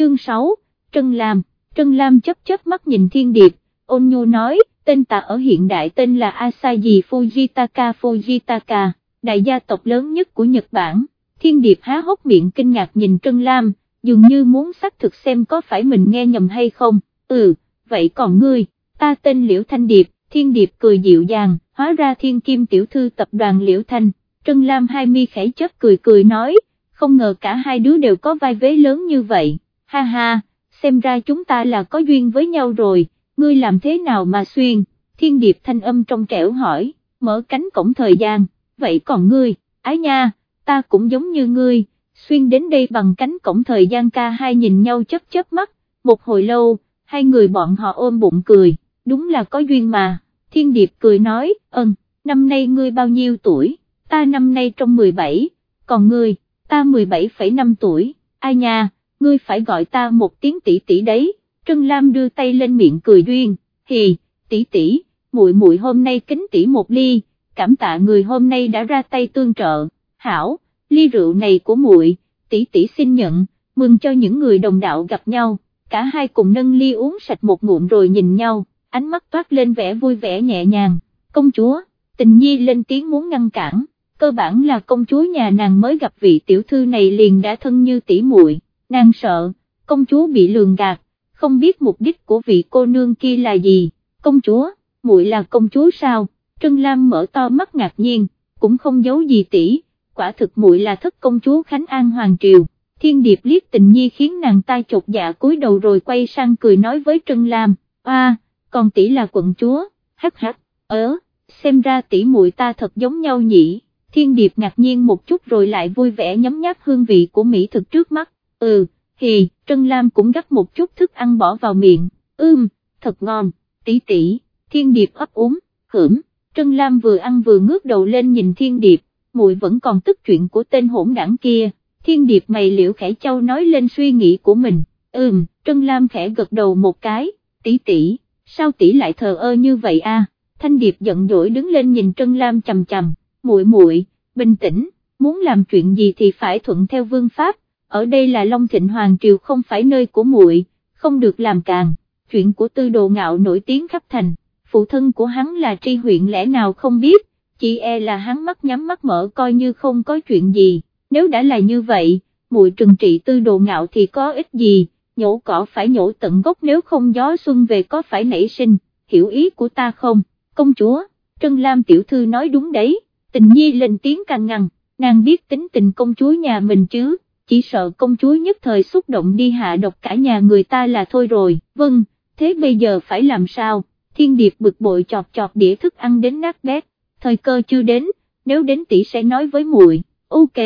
chương 6, Trân Lam, Trân Lam chấp chớp mắt nhìn thiên điệp, ôn nhu nói, tên ta ở hiện đại tên là Asaji Fujitaka Fujitaka, đại gia tộc lớn nhất của Nhật Bản, thiên điệp há hốc miệng kinh ngạc nhìn Trân Lam, dường như muốn xác thực xem có phải mình nghe nhầm hay không, ừ, vậy còn ngươi, ta tên Liễu Thanh Điệp, thiên điệp cười dịu dàng, hóa ra thiên kim tiểu thư tập đoàn Liễu Thanh, Trân Lam hai mi khẽ chớp cười cười nói, không ngờ cả hai đứa đều có vai vế lớn như vậy, ha ha, xem ra chúng ta là có duyên với nhau rồi, ngươi làm thế nào mà xuyên, thiên điệp thanh âm trong trẻo hỏi, mở cánh cổng thời gian, vậy còn ngươi, ái nha, ta cũng giống như ngươi, xuyên đến đây bằng cánh cổng thời gian ca hai nhìn nhau chớp chớp mắt, một hồi lâu, hai người bọn họ ôm bụng cười, đúng là có duyên mà, thiên điệp cười nói, ơn, năm nay ngươi bao nhiêu tuổi, ta năm nay trong 17, còn ngươi, ta 17,5 tuổi, ai nha, ngươi phải gọi ta một tiếng tỷ tỷ đấy, Trân Lam đưa tay lên miệng cười duyên, hì, tỷ tỷ, muội muội hôm nay kính tỷ một ly, cảm tạ người hôm nay đã ra tay tương trợ, hảo, ly rượu này của muội, tỷ tỷ xin nhận, mừng cho những người đồng đạo gặp nhau, cả hai cùng nâng ly uống sạch một ngụm rồi nhìn nhau, ánh mắt toát lên vẻ vui vẻ nhẹ nhàng, công chúa, tình nhi lên tiếng muốn ngăn cản, cơ bản là công chúa nhà nàng mới gặp vị tiểu thư này liền đã thân như tỷ muội, nàng sợ, công chúa bị lường gạt, không biết mục đích của vị cô nương kia là gì, công chúa, muội là công chúa sao, Trân Lam mở to mắt ngạc nhiên, cũng không giấu gì tỷ, quả thực muội là thất công chúa Khánh An Hoàng Triều, thiên điệp liếc tình nhi khiến nàng tai chột dạ cúi đầu rồi quay sang cười nói với Trân Lam, a, còn tỷ là quận chúa, hắc hắc, ớ, xem ra tỷ muội ta thật giống nhau nhỉ, thiên điệp ngạc nhiên một chút rồi lại vui vẻ nhấm nháp hương vị của mỹ thực trước mắt, ừ, hì, Trân Lam cũng gắp một chút thức ăn bỏ vào miệng, ưm, thật ngon, tỷ tỷ, thiên điệp ấp úng, hửm, Trân Lam vừa ăn vừa ngước đầu lên nhìn thiên điệp, muội vẫn còn tức chuyện của tên hỗn đảng kia, thiên điệp mày liễu khẽ châu nói lên suy nghĩ của mình, ừm, Trân Lam khẽ gật đầu một cái, tỷ tỷ, sao tỷ lại thờ ơ như vậy a? Thanh điệp giận dỗi đứng lên nhìn Trân Lam chầm chầm, muội muội, bình tĩnh, muốn làm chuyện gì thì phải thuận theo vương pháp, ở đây là Long Thịnh Hoàng Triều không phải nơi của muội, không được làm càng, chuyện của tư đồ ngạo nổi tiếng khắp thành, phụ thân của hắn là tri huyện lẽ nào không biết, chỉ e là hắn mắt nhắm mắt mở coi như không có chuyện gì, nếu đã là như vậy, muội trừng trị tư đồ ngạo thì có ích gì, nhổ cỏ phải nhổ tận gốc nếu không gió xuân về có phải nảy sinh, hiểu ý của ta không, công chúa, Trân Lam tiểu thư nói đúng đấy, tình nhi lên tiếng càng ngằng, nàng biết tính tình công chúa nhà mình chứ, chỉ sợ công chúa nhất thời xúc động đi hạ độc cả nhà người ta là thôi rồi, vâng, thế bây giờ phải làm sao, thiên điệp bực bội chọt chọt đĩa thức ăn đến nát bét, thời cơ chưa đến, nếu đến tỷ sẽ nói với muội, ok,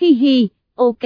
hi hi, ok,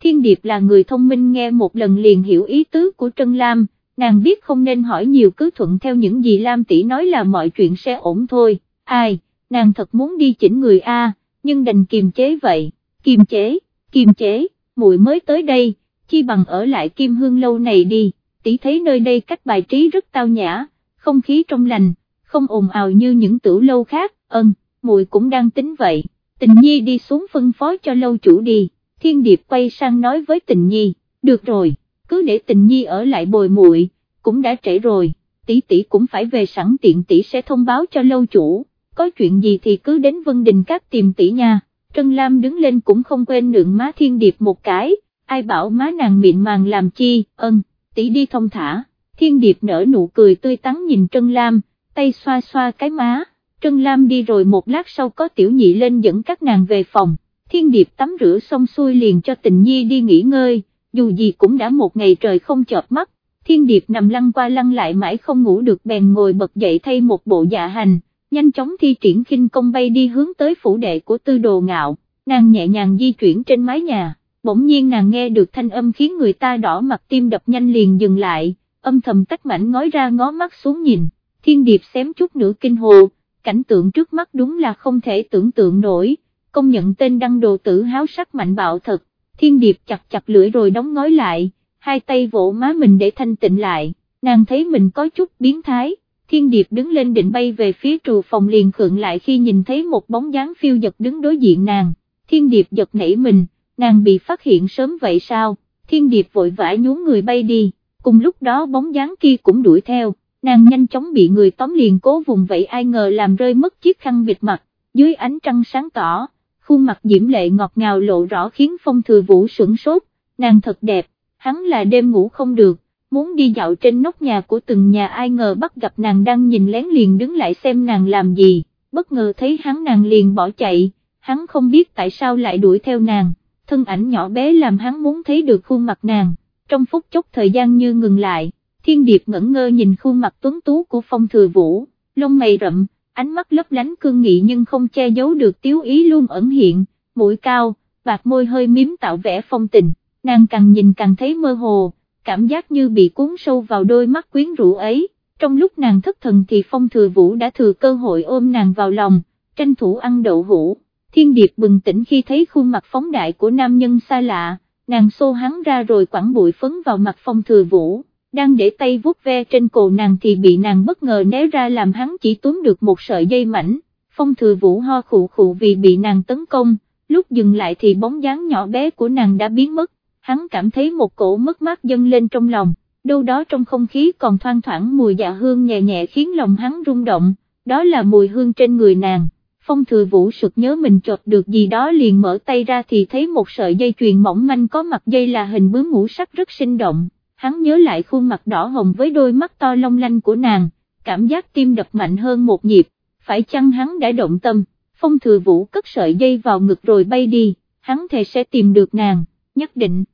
thiên điệp là người thông minh nghe một lần liền hiểu ý tứ của Trân Lam, nàng biết không nên hỏi nhiều cứ thuận theo những gì Lam tỷ nói là mọi chuyện sẽ ổn thôi, ai, nàng thật muốn đi chỉnh người A, nhưng đành kiềm chế vậy, kiềm chế, kiềm chế, muội mới tới đây, chi bằng ở lại kim hương lâu này đi, tỷ thấy nơi đây cách bài trí rất tao nhã, không khí trong lành, không ồn ào như những tử lâu khác, ân, muội cũng đang tính vậy, tình nhi đi xuống phân phó cho lâu chủ đi, thiên điệp quay sang nói với tình nhi, được rồi, cứ để tình nhi ở lại bồi muội, cũng đã trễ rồi, tỷ tỷ cũng phải về sẵn tiện tỷ sẽ thông báo cho lâu chủ, có chuyện gì thì cứ đến Vân Đình Các tìm tỷ nha, Trân Lam đứng lên cũng không quên nượng má thiên điệp một cái, ai bảo má nàng mịn màng làm chi, ân, tỷ đi thông thả, thiên điệp nở nụ cười tươi tắn nhìn Trân Lam, tay xoa xoa cái má, Trân Lam đi rồi một lát sau có tiểu nhị lên dẫn các nàng về phòng, thiên điệp tắm rửa xong xuôi liền cho tình nhi đi nghỉ ngơi, dù gì cũng đã một ngày trời không chợp mắt, thiên điệp nằm lăn qua lăn lại mãi không ngủ được bèn ngồi bật dậy thay một bộ dạ hành, nhanh chóng thi triển khinh công bay đi hướng tới phủ đệ của tư đồ ngạo, nàng nhẹ nhàng di chuyển trên mái nhà, bỗng nhiên nàng nghe được thanh âm khiến người ta đỏ mặt tim đập nhanh liền dừng lại, âm thầm tách mảnh ngói ra ngó mắt xuống nhìn, thiên điệp xém chút nữa kinh hồ, cảnh tượng trước mắt đúng là không thể tưởng tượng nổi, công nhận tên đăng đồ tử háo sắc mạnh bạo thật, thiên điệp chặt chặt lưỡi rồi đóng ngói lại, hai tay vỗ má mình để thanh tịnh lại, nàng thấy mình có chút biến thái, thiên điệp đứng lên định bay về phía trù phòng liền khượng lại khi nhìn thấy một bóng dáng phiêu giật đứng đối diện nàng, thiên điệp giật nảy mình, nàng bị phát hiện sớm vậy sao, thiên điệp vội vã nhún người bay đi, cùng lúc đó bóng dáng kia cũng đuổi theo, nàng nhanh chóng bị người tóm liền cố vùng vậy ai ngờ làm rơi mất chiếc khăn bịt mặt, dưới ánh trăng sáng tỏ, khuôn mặt diễm lệ ngọt ngào lộ rõ khiến phong thừa vũ sửng sốt, nàng thật đẹp, hắn là đêm ngủ không được, muốn đi dạo trên nóc nhà của từng nhà ai ngờ bắt gặp nàng đang nhìn lén liền đứng lại xem nàng làm gì, bất ngờ thấy hắn nàng liền bỏ chạy, hắn không biết tại sao lại đuổi theo nàng, thân ảnh nhỏ bé làm hắn muốn thấy được khuôn mặt nàng, trong phút chốc thời gian như ngừng lại, thiên điệp ngẩn ngơ nhìn khuôn mặt tuấn tú của phong thừa vũ, lông mày rậm, ánh mắt lấp lánh cương nghị nhưng không che giấu được tiếu ý luôn ẩn hiện, mũi cao, bạc môi hơi miếm tạo vẻ phong tình, nàng càng nhìn càng thấy mơ hồ, cảm giác như bị cuốn sâu vào đôi mắt quyến rũ ấy, trong lúc nàng thất thần thì phong thừa vũ đã thừa cơ hội ôm nàng vào lòng, tranh thủ ăn đậu hũ, thiên điệp bừng tỉnh khi thấy khuôn mặt phóng đại của nam nhân xa lạ, nàng xô hắn ra rồi quẳng bụi phấn vào mặt phong thừa vũ. Đang để tay vuốt ve trên cổ nàng thì bị nàng bất ngờ né ra làm hắn chỉ túm được một sợi dây mảnh, phong thừa vũ ho khụ khụ vì bị nàng tấn công, lúc dừng lại thì bóng dáng nhỏ bé của nàng đã biến mất, hắn cảm thấy một cổ mất mát dâng lên trong lòng, đâu đó trong không khí còn thoang thoảng mùi dạ hương nhẹ nhẹ khiến lòng hắn rung động, đó là mùi hương trên người nàng. Phong thừa vũ sực nhớ mình chột được gì đó liền mở tay ra thì thấy một sợi dây chuyền mỏng manh có mặt dây là hình bướm ngũ sắc rất sinh động hắn nhớ lại khuôn mặt đỏ hồng với đôi mắt to long lanh của nàng, cảm giác tim đập mạnh hơn một nhịp, phải chăng hắn đã động tâm, phong thừa vũ cất sợi dây vào ngực rồi bay đi, hắn thề sẽ tìm được nàng, nhất định.